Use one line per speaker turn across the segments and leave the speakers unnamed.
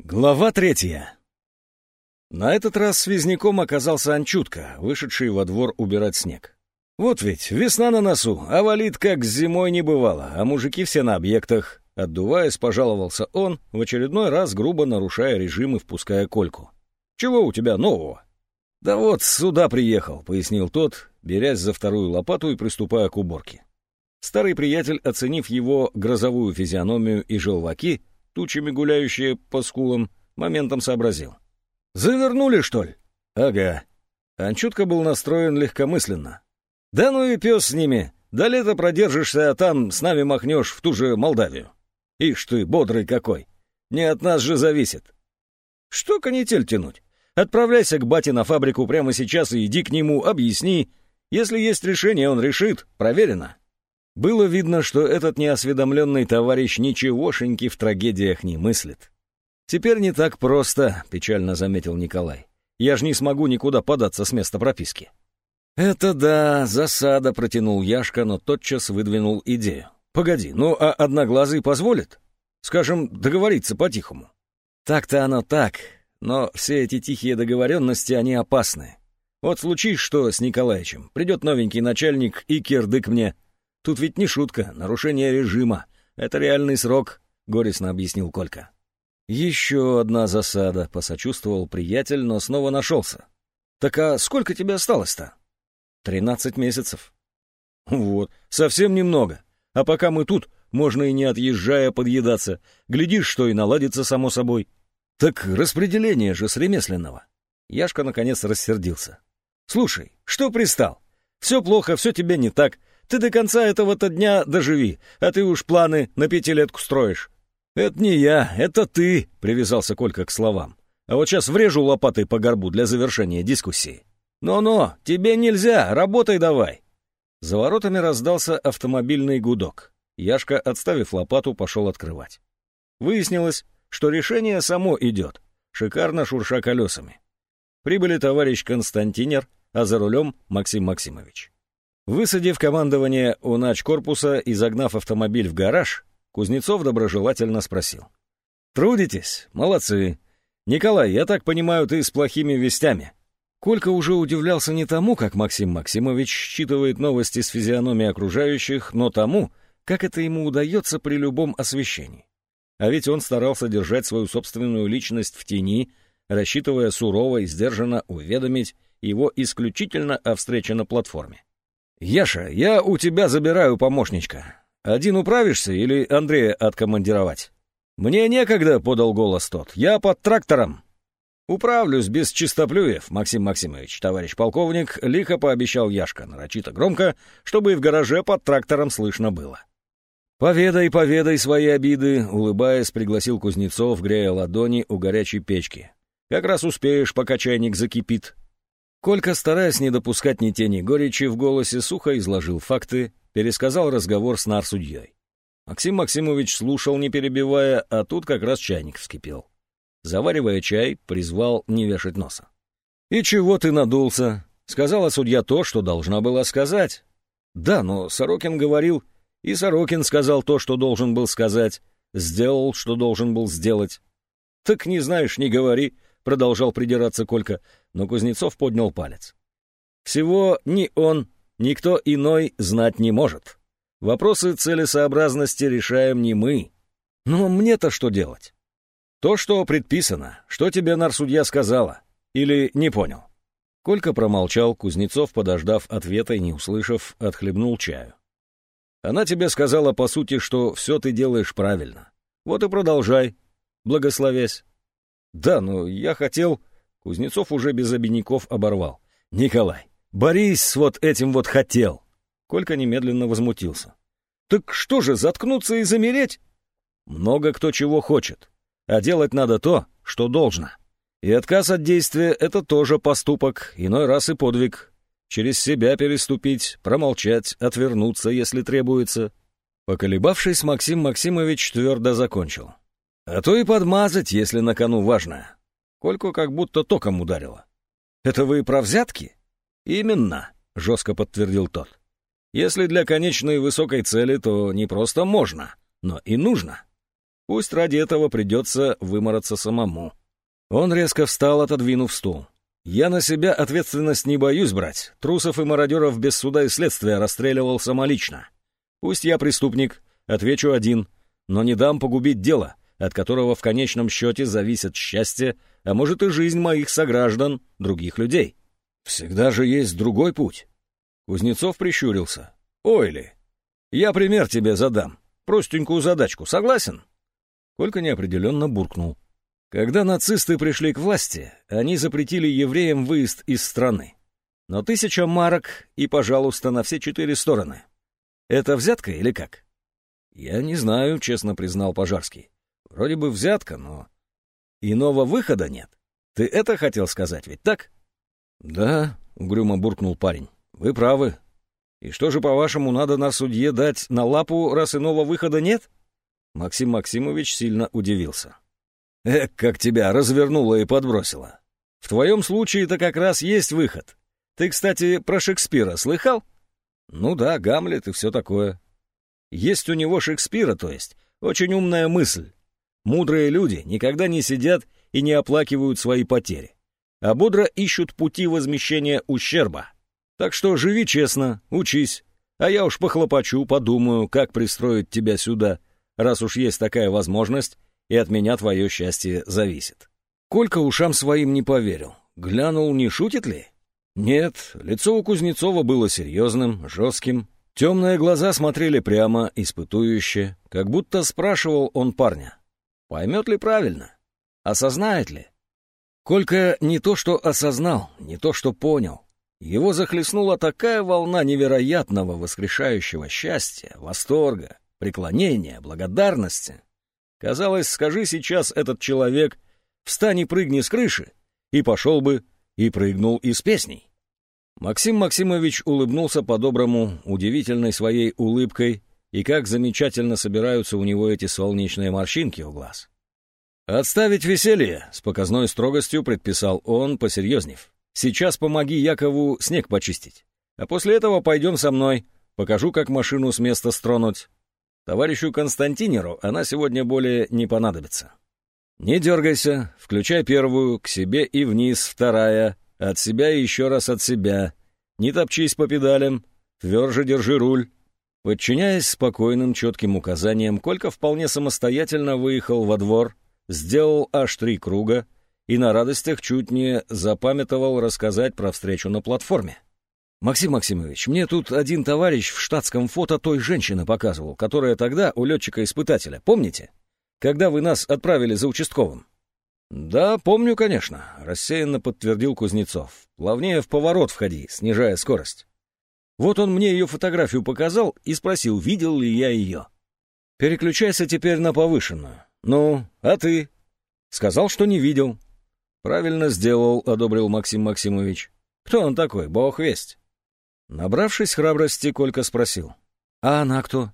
Глава третья. На этот раз связняком оказался Анчутка, вышедший во двор убирать снег. Вот ведь, весна на носу, а валит как зимой не бывало, а мужики все на объектах. Отдуваясь, пожаловался он, в очередной раз грубо нарушая режим и впуская кольку. «Чего у тебя нового?» «Да вот, сюда приехал», — пояснил тот, берясь за вторую лопату и приступая к уборке. Старый приятель, оценив его грозовую физиономию и желваки, тучами гуляющие по скулам, моментом сообразил. «Завернули, что ли?» «Ага». Анчутка был настроен легкомысленно. «Да ну и пес с ними. До лета продержишься, а там с нами махнешь в ту же Молдавию. Ишь ты, бодрый какой. Не от нас же зависит. Что канитель тянуть? Отправляйся к бате на фабрику прямо сейчас и иди к нему, объясни. Если есть решение, он решит. Проверено». Было видно, что этот неосведомленный товарищ ничегошеньки в трагедиях не мыслит. «Теперь не так просто», — печально заметил Николай. «Я ж не смогу никуда податься с места прописки». «Это да, засада», — протянул Яшка, но тотчас выдвинул идею. «Погоди, ну а Одноглазый позволит? Скажем, договориться по-тихому». «Так-то оно так, но все эти тихие договоренности, они опасны. Вот случись что с Николаевичем, придет новенький начальник и кирдык мне, Тут ведь не шутка, нарушение режима. Это реальный срок», — горестно объяснил Колька. «Еще одна засада», — посочувствовал приятель, но снова нашелся. «Так а сколько тебе осталось-то?» «Тринадцать месяцев». «Вот, совсем немного. А пока мы тут, можно и не отъезжая подъедаться. Глядишь, что и наладится само собой». «Так распределение же с ремесленного». Яшка наконец рассердился. «Слушай, что пристал? Все плохо, все тебе не так. Ты до конца этого-то дня доживи, а ты уж планы на пятилетку строишь». «Это не я, это ты», — привязался Колька к словам. «А вот сейчас врежу лопатой по горбу для завершения дискуссии». «Но-но, тебе нельзя, работай давай». За воротами раздался автомобильный гудок. Яшка, отставив лопату, пошел открывать. Выяснилось, что решение само идет, шикарно шурша колесами. Прибыли товарищ Константинер, а за рулем Максим Максимович. Высадив командование у нач-корпуса и загнав автомобиль в гараж, Кузнецов доброжелательно спросил. «Трудитесь? Молодцы. Николай, я так понимаю, ты с плохими вестями». Колька уже удивлялся не тому, как Максим Максимович считывает новости с физиономии окружающих, но тому, как это ему удается при любом освещении. А ведь он старался держать свою собственную личность в тени, рассчитывая сурово и сдержанно уведомить его исключительно о встрече на платформе. «Яша, я у тебя забираю помощничка. Один управишься или Андрея откомандировать?» «Мне некогда», — подал голос тот. «Я под трактором». «Управлюсь без чистоплюев, Максим Максимович, товарищ полковник», — лихо пообещал Яшка, нарочито громко, чтобы и в гараже под трактором слышно было. «Поведай, поведай свои обиды», — улыбаясь, пригласил Кузнецов, грея ладони у горячей печки. «Как раз успеешь, пока чайник закипит». Колька, стараясь не допускать ни тени горечи, в голосе сухо изложил факты, пересказал разговор с нарсудьей. Максим Максимович слушал, не перебивая, а тут как раз чайник вскипел. Заваривая чай, призвал не вешать носа. «И чего ты надулся?» — сказала судья то, что должна была сказать. «Да, но Сорокин говорил, и Сорокин сказал то, что должен был сказать, сделал, что должен был сделать. Так не знаешь, не говори, продолжал придираться Колька, но Кузнецов поднял палец. Всего ни он, никто иной знать не может. Вопросы целесообразности решаем не мы. Но мне-то что делать? То, что предписано, что тебе нарсудья сказала. Или не понял? Колька промолчал, Кузнецов, подождав ответа и не услышав, отхлебнул чаю. Она тебе сказала, по сути, что все ты делаешь правильно. Вот и продолжай, благословясь. «Да, но я хотел...» Кузнецов уже без обиняков оборвал. «Николай, Борис вот этим вот хотел!» Колька немедленно возмутился. «Так что же, заткнуться и замереть?» «Много кто чего хочет, а делать надо то, что должно. И отказ от действия — это тоже поступок, иной раз и подвиг. Через себя переступить, промолчать, отвернуться, если требуется». Поколебавшись, Максим Максимович твердо закончил. А то и подмазать, если на кону важно. Кольку как будто током ударило. «Это вы про взятки?» «Именно», — жестко подтвердил тот. «Если для конечной высокой цели, то не просто можно, но и нужно. Пусть ради этого придется вымораться самому. Он резко встал, отодвинув стул. «Я на себя ответственность не боюсь брать. Трусов и мародеров без суда и следствия расстреливал самолично. Пусть я преступник, отвечу один, но не дам погубить дело, от которого в конечном счете зависит счастье, а может и жизнь моих сограждан, других людей. Всегда же есть другой путь». Кузнецов прищурился. «Ой ли, я пример тебе задам. Простенькую задачку, согласен?» Колька неопределенно буркнул. Когда нацисты пришли к власти, они запретили евреям выезд из страны. Но тысяча марок и, пожалуйста, на все четыре стороны. Это взятка или как? Я не знаю, честно признал Пожарский. Вроде бы взятка, но... Иного выхода нет. Ты это хотел сказать, ведь так? Да, угрюмо буркнул парень. Вы правы. И что же, по-вашему, надо на судье дать на лапу, раз иного выхода нет? Максим Максимович сильно удивился. Эх, как тебя развернуло и подбросило. В твоем случае-то как раз есть выход. Ты, кстати, про Шекспира слыхал? Ну да, Гамлет и все такое. Есть у него Шекспира, то есть, очень умная мысль. Мудрые люди никогда не сидят и не оплакивают свои потери, а бодро ищут пути возмещения ущерба. Так что живи честно, учись, а я уж похлопочу, подумаю, как пристроить тебя сюда, раз уж есть такая возможность, и от меня твое счастье зависит». Колька ушам своим не поверил. Глянул, не шутит ли? Нет, лицо у Кузнецова было серьезным, жестким. Темные глаза смотрели прямо, испытующе, как будто спрашивал он парня. Поймет ли правильно? Осознает ли? Колька не то что осознал, не то что понял. Его захлестнула такая волна невероятного воскрешающего счастья, восторга, преклонения, благодарности, Казалось, скажи сейчас этот человек «встань и прыгни с крыши», и пошел бы, и прыгнул из песней. Максим Максимович улыбнулся по-доброму, удивительной своей улыбкой, и как замечательно собираются у него эти солнечные морщинки у глаз. «Отставить веселье!» — с показной строгостью предписал он, посерьезнев. «Сейчас помоги Якову снег почистить. А после этого пойдем со мной, покажу, как машину с места стронуть. Товарищу Константинеру она сегодня более не понадобится. Не дергайся, включай первую, к себе и вниз, вторая, от себя и еще раз от себя. Не топчись по педалям, тверже держи руль. Подчиняясь спокойным, четким указаниям, Колька вполне самостоятельно выехал во двор, сделал аж три круга и на радостях чуть не запамятовал рассказать про встречу на платформе. «Максим Максимович, мне тут один товарищ в штатском фото той женщины показывал, которая тогда у летчика-испытателя, помните? Когда вы нас отправили за участковым?» «Да, помню, конечно», — рассеянно подтвердил Кузнецов. «Плавнее в поворот входи, снижая скорость». Вот он мне ее фотографию показал и спросил, видел ли я ее. «Переключайся теперь на повышенную. Ну, а ты?» «Сказал, что не видел». «Правильно сделал», — одобрил Максим Максимович. «Кто он такой, бог весть?» Набравшись храбрости, Колька спросил. «А она кто?»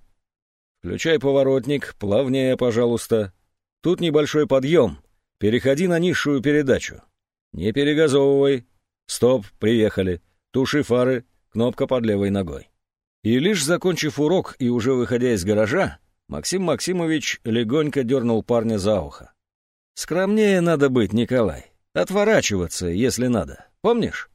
«Включай поворотник, плавнее, пожалуйста. Тут небольшой подъем. Переходи на низшую передачу. Не перегазовывай. Стоп, приехали. Туши фары, кнопка под левой ногой». И лишь закончив урок и уже выходя из гаража, Максим Максимович легонько дернул парня за ухо. «Скромнее надо быть, Николай. Отворачиваться, если надо. Помнишь?»